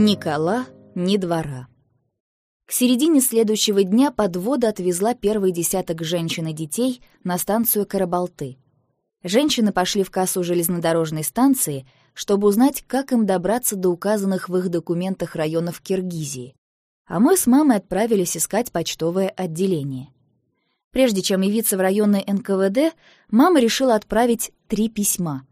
Никола, ни двора. К середине следующего дня подвода отвезла первый десяток женщин и детей на станцию Карабалты. Женщины пошли в кассу железнодорожной станции, чтобы узнать, как им добраться до указанных в их документах районов Киргизии. А мы с мамой отправились искать почтовое отделение. Прежде чем явиться в районный НКВД, мама решила отправить три письма.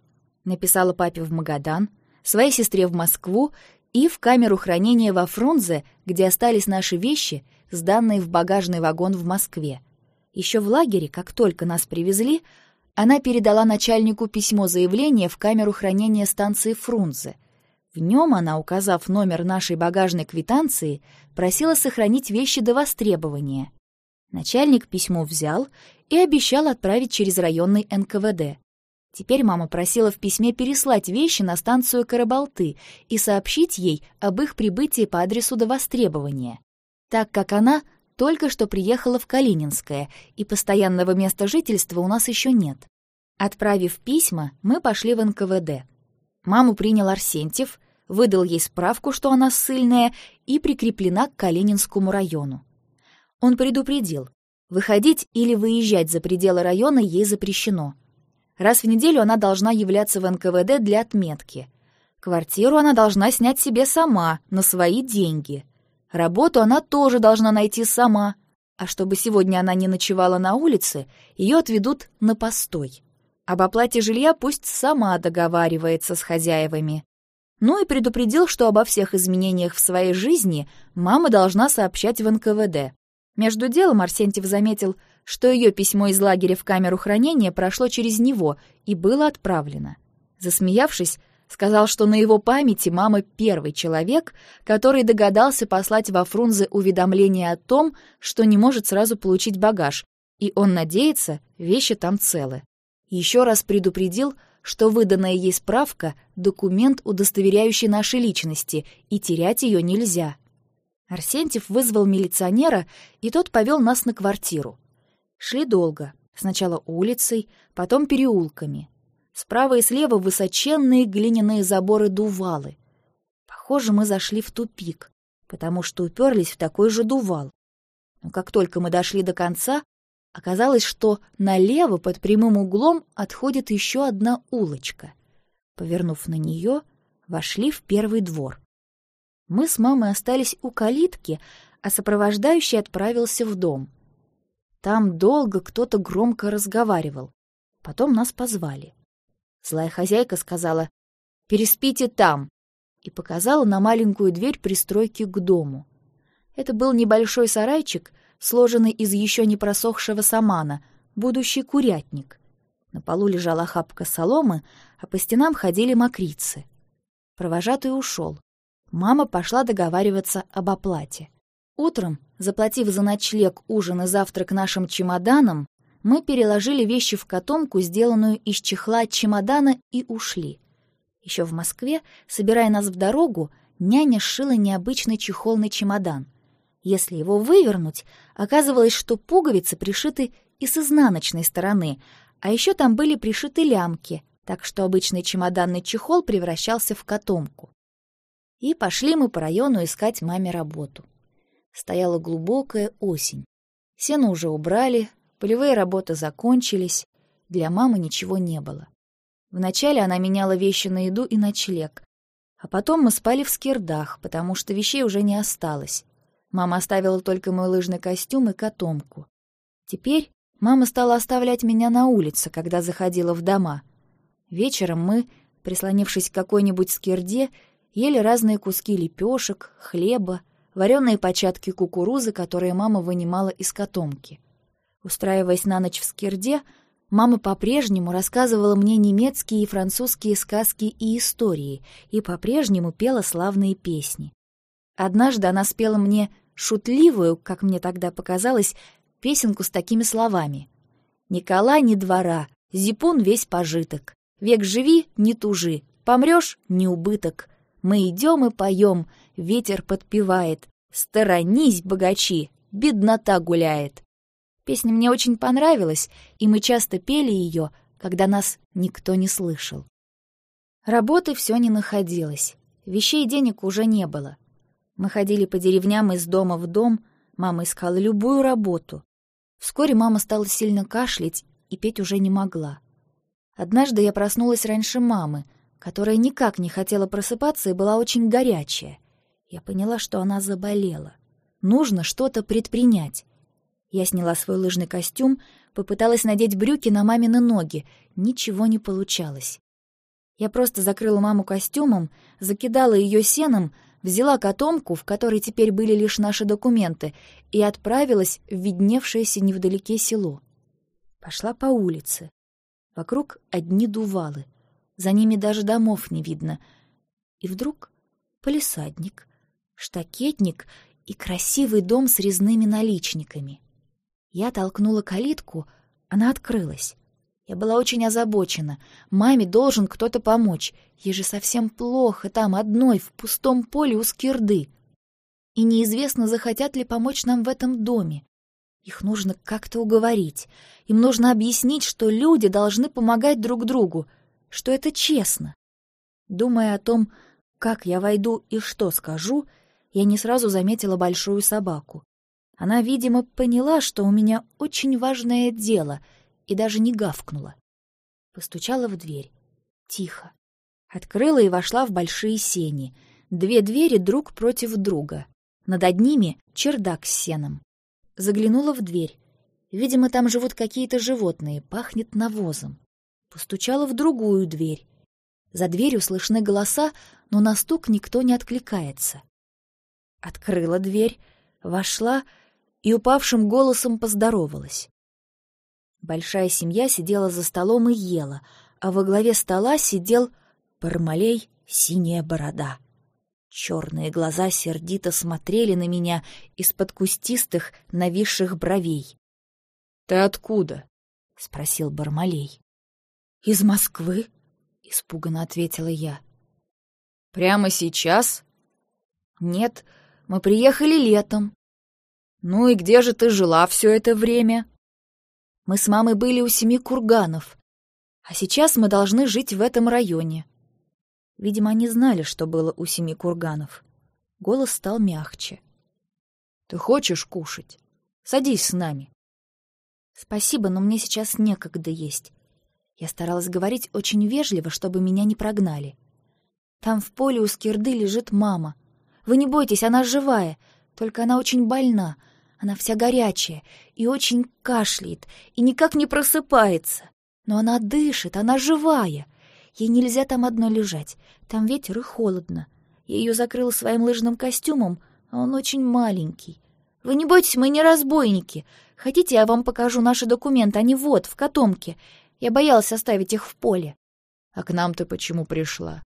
Написала папе в Магадан, своей сестре в Москву и в камеру хранения во Фрунзе, где остались наши вещи, сданные в багажный вагон в Москве. Еще в лагере, как только нас привезли, она передала начальнику письмо заявления в камеру хранения станции Фрунзе. В нем она, указав номер нашей багажной квитанции, просила сохранить вещи до востребования. Начальник письмо взял и обещал отправить через районный НКВД. Теперь мама просила в письме переслать вещи на станцию Карабалты и сообщить ей об их прибытии по адресу до востребования, так как она только что приехала в Калининское, и постоянного места жительства у нас еще нет. Отправив письма, мы пошли в НКВД. Маму принял Арсентьев, выдал ей справку, что она ссыльная, и прикреплена к Калининскому району. Он предупредил, выходить или выезжать за пределы района ей запрещено — Раз в неделю она должна являться в НКВД для отметки. Квартиру она должна снять себе сама, на свои деньги. Работу она тоже должна найти сама. А чтобы сегодня она не ночевала на улице, ее отведут на постой. Об оплате жилья пусть сама договаривается с хозяевами. Ну и предупредил, что обо всех изменениях в своей жизни мама должна сообщать в НКВД. Между делом Арсентьев заметил, что ее письмо из лагеря в камеру хранения прошло через него и было отправлено. Засмеявшись, сказал, что на его памяти мама первый человек, который догадался послать во Фрунзе уведомление о том, что не может сразу получить багаж, и он надеется, вещи там целы. Еще раз предупредил, что выданная ей справка — документ, удостоверяющий наши личности, и терять ее нельзя. Арсентьев вызвал милиционера, и тот повел нас на квартиру. Шли долго. Сначала улицей, потом переулками. Справа и слева высоченные глиняные заборы-дувалы. Похоже, мы зашли в тупик, потому что уперлись в такой же дувал. Но как только мы дошли до конца, оказалось, что налево под прямым углом отходит еще одна улочка. Повернув на нее, вошли в первый двор. Мы с мамой остались у калитки, а сопровождающий отправился в дом. Там долго кто-то громко разговаривал. Потом нас позвали. Злая хозяйка сказала «Переспите там» и показала на маленькую дверь пристройки к дому. Это был небольшой сарайчик, сложенный из еще не просохшего самана, будущий курятник. На полу лежала охапка соломы, а по стенам ходили мокрицы. Провожатый ушел. Мама пошла договариваться об оплате. Утром, заплатив за ночлег, ужин и завтрак нашим чемоданам, мы переложили вещи в котомку, сделанную из чехла чемодана, и ушли. Еще в Москве, собирая нас в дорогу, няня сшила необычный чехол на чемодан. Если его вывернуть, оказывалось, что пуговицы пришиты и с изнаночной стороны, а еще там были пришиты лямки, так что обычный чемоданный чехол превращался в котомку. И пошли мы по району искать маме работу. Стояла глубокая осень. Сено уже убрали, полевые работы закончились, для мамы ничего не было. Вначале она меняла вещи на еду и ночлег, а потом мы спали в скирдах, потому что вещей уже не осталось. Мама оставила только мой лыжный костюм и котомку. Теперь мама стала оставлять меня на улице, когда заходила в дома. Вечером мы, прислонившись к какой-нибудь скирде, ели разные куски лепешек, хлеба, вареные початки кукурузы, которые мама вынимала из котомки. Устраиваясь на ночь в скирде, мама по-прежнему рассказывала мне немецкие и французские сказки и истории и по-прежнему пела славные песни. Однажды она спела мне шутливую, как мне тогда показалось, песенку с такими словами. «Николай не двора, зипун весь пожиток. Век живи, не тужи, помрешь — не убыток. Мы идем и поем, ветер подпевает. «Сторонись, богачи, беднота гуляет». Песня мне очень понравилась, и мы часто пели ее, когда нас никто не слышал. Работы все не находилось. Вещей и денег уже не было. Мы ходили по деревням из дома в дом, мама искала любую работу. Вскоре мама стала сильно кашлять и петь уже не могла. Однажды я проснулась раньше мамы, которая никак не хотела просыпаться и была очень горячая. Я поняла, что она заболела. Нужно что-то предпринять. Я сняла свой лыжный костюм, попыталась надеть брюки на мамины ноги. Ничего не получалось. Я просто закрыла маму костюмом, закидала ее сеном, взяла котомку, в которой теперь были лишь наши документы, и отправилась в видневшееся невдалеке село. Пошла по улице. Вокруг одни дувалы. За ними даже домов не видно. И вдруг полисадник, штакетник и красивый дом с резными наличниками. Я толкнула калитку, она открылась. Я была очень озабочена. Маме должен кто-то помочь. Ей же совсем плохо там одной, в пустом поле у скирды. И неизвестно, захотят ли помочь нам в этом доме. Их нужно как-то уговорить. Им нужно объяснить, что люди должны помогать друг другу, что это честно. Думая о том, как я войду и что скажу, я не сразу заметила большую собаку. Она, видимо, поняла, что у меня очень важное дело — и даже не гавкнула. Постучала в дверь. Тихо. Открыла и вошла в большие сени. Две двери друг против друга. Над одними — чердак с сеном. Заглянула в дверь. Видимо, там живут какие-то животные, пахнет навозом. Постучала в другую дверь. За дверью слышны голоса, но на стук никто не откликается. Открыла дверь, вошла и упавшим голосом поздоровалась. Большая семья сидела за столом и ела, а во главе стола сидел Пармалей синяя борода. Черные глаза сердито смотрели на меня из-под кустистых, нависших бровей. — Ты откуда? — спросил Бармалей. — Из Москвы, — испуганно ответила я. — Прямо сейчас? — Нет, мы приехали летом. — Ну и где же ты жила все это время? — мы с мамой были у семи курганов, а сейчас мы должны жить в этом районе. Видимо, они знали, что было у семи курганов. Голос стал мягче. «Ты хочешь кушать? Садись с нами». «Спасибо, но мне сейчас некогда есть». Я старалась говорить очень вежливо, чтобы меня не прогнали. «Там в поле у скирды лежит мама. Вы не бойтесь, она живая, только она очень больна, она вся горячая и очень кашляет, и никак не просыпается. Но она дышит, она живая. Ей нельзя там одно лежать. Там ветер и холодно. Я ее закрыла своим лыжным костюмом, а он очень маленький. Вы не бойтесь, мы не разбойники. Хотите, я вам покажу наши документы? Они вот, в котомке. Я боялась оставить их в поле. А к нам ты почему пришла?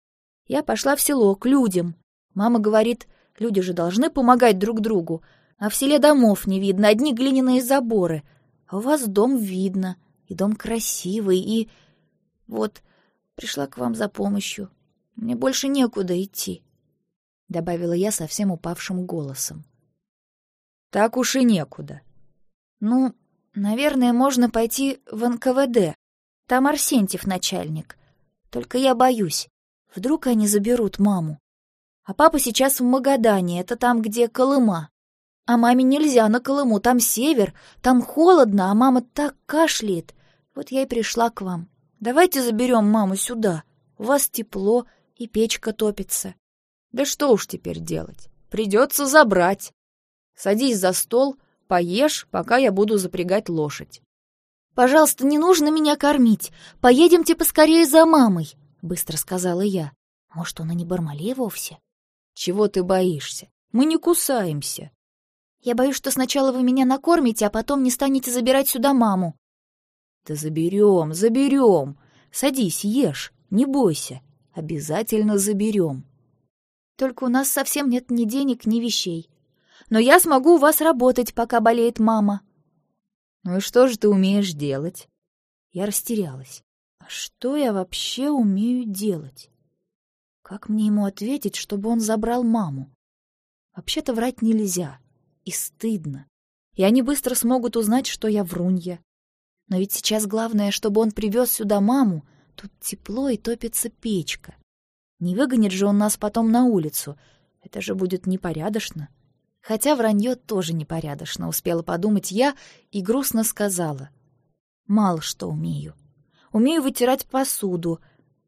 Я пошла в село, к людям. Мама говорит, люди же должны помогать друг другу. А в селе домов не видно, одни глиняные заборы. А у вас дом видно, и дом красивый, и... Вот, пришла к вам за помощью. Мне больше некуда идти», — добавила я совсем упавшим голосом. «Так уж и некуда». «Ну, наверное, можно пойти в НКВД. Там Арсентьев начальник. Только я боюсь. Вдруг они заберут маму. А папа сейчас в Магадане, это там, где Колыма. А маме нельзя на Колыму, там север, там холодно, а мама так кашляет. Вот я и пришла к вам. Давайте заберем маму сюда. У вас тепло, и печка топится. Да что уж теперь делать? Придется забрать. Садись за стол, поешь, пока я буду запрягать лошадь. «Пожалуйста, не нужно меня кормить. Поедемте поскорее за мамой», — быстро сказала я. «Может, он и не Бармалей вовсе?» «Чего ты боишься? Мы не кусаемся. Я боюсь, что сначала вы меня накормите, а потом не станете забирать сюда маму. Да заберем, заберем. Садись, ешь, не бойся. Обязательно заберем. Только у нас совсем нет ни денег, ни вещей. Но я смогу у вас работать, пока болеет мама. Ну и что же ты умеешь делать? Я растерялась. А что я вообще умею делать? Как мне ему ответить, чтобы он забрал маму? Вообще-то врать нельзя и стыдно. И они быстро смогут узнать, что я врунья. Но ведь сейчас главное, чтобы он привез сюда маму. Тут тепло и топится печка. Не выгонит же он нас потом на улицу. Это же будет непорядочно. Хотя вранье тоже непорядочно, успела подумать я и грустно сказала. Мало что умею. Умею вытирать посуду.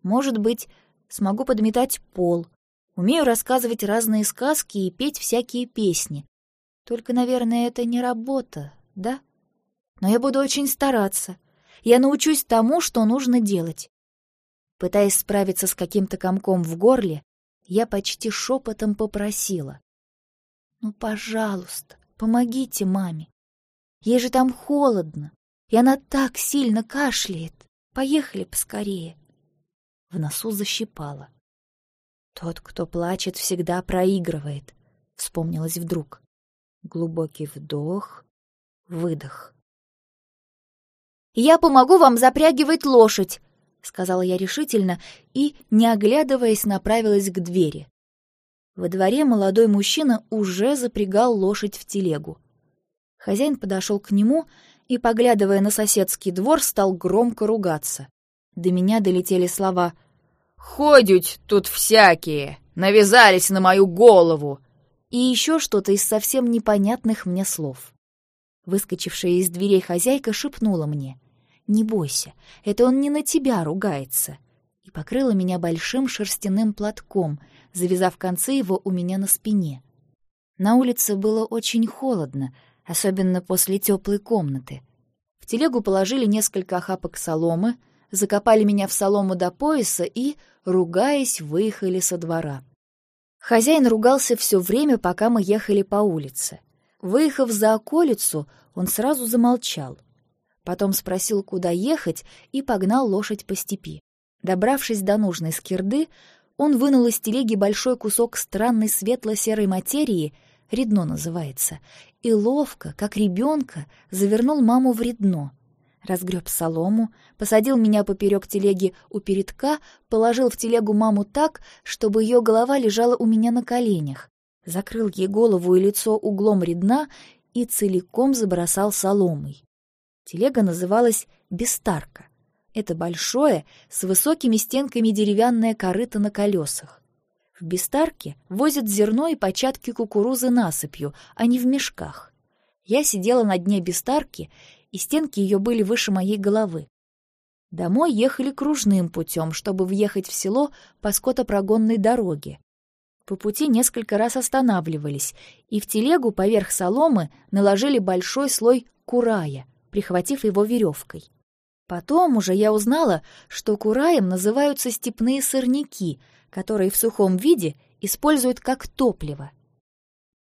Может быть, смогу подметать пол. Умею рассказывать разные сказки и петь всякие песни. Только, наверное, это не работа, да? Но я буду очень стараться. Я научусь тому, что нужно делать. Пытаясь справиться с каким-то комком в горле, я почти шепотом попросила. «Ну, пожалуйста, помогите маме. Ей же там холодно, и она так сильно кашляет. Поехали поскорее». В носу защипало. «Тот, кто плачет, всегда проигрывает», — вспомнилось вдруг. Глубокий вдох, выдох. «Я помогу вам запрягивать лошадь», — сказала я решительно и, не оглядываясь, направилась к двери. Во дворе молодой мужчина уже запрягал лошадь в телегу. Хозяин подошел к нему и, поглядывая на соседский двор, стал громко ругаться. До меня долетели слова «Ходят тут всякие, навязались на мою голову!» и еще что-то из совсем непонятных мне слов. Выскочившая из дверей хозяйка шепнула мне — «Не бойся, это он не на тебя ругается», и покрыла меня большим шерстяным платком, завязав концы его у меня на спине. На улице было очень холодно, особенно после теплой комнаты. В телегу положили несколько охапок соломы, закопали меня в солому до пояса и, ругаясь, выехали со двора. Хозяин ругался все время, пока мы ехали по улице. Выехав за околицу, он сразу замолчал — Потом спросил, куда ехать, и погнал лошадь по степи. Добравшись до нужной скирды, он вынул из телеги большой кусок странной светло-серой материи, редно называется, и ловко, как ребенка, завернул маму в редно. Разгреб солому, посадил меня поперек телеги у передка, положил в телегу маму так, чтобы ее голова лежала у меня на коленях, закрыл ей голову и лицо углом редна и целиком забросал соломой. Телега называлась «бестарка». Это большое, с высокими стенками деревянное корыто на колесах. В бестарке возят зерно и початки кукурузы насыпью, а не в мешках. Я сидела на дне бестарки, и стенки ее были выше моей головы. Домой ехали кружным путем, чтобы въехать в село по скотопрогонной дороге. По пути несколько раз останавливались, и в телегу поверх соломы наложили большой слой курая — прихватив его веревкой. Потом уже я узнала, что кураем называются степные сорняки, которые в сухом виде используют как топливо.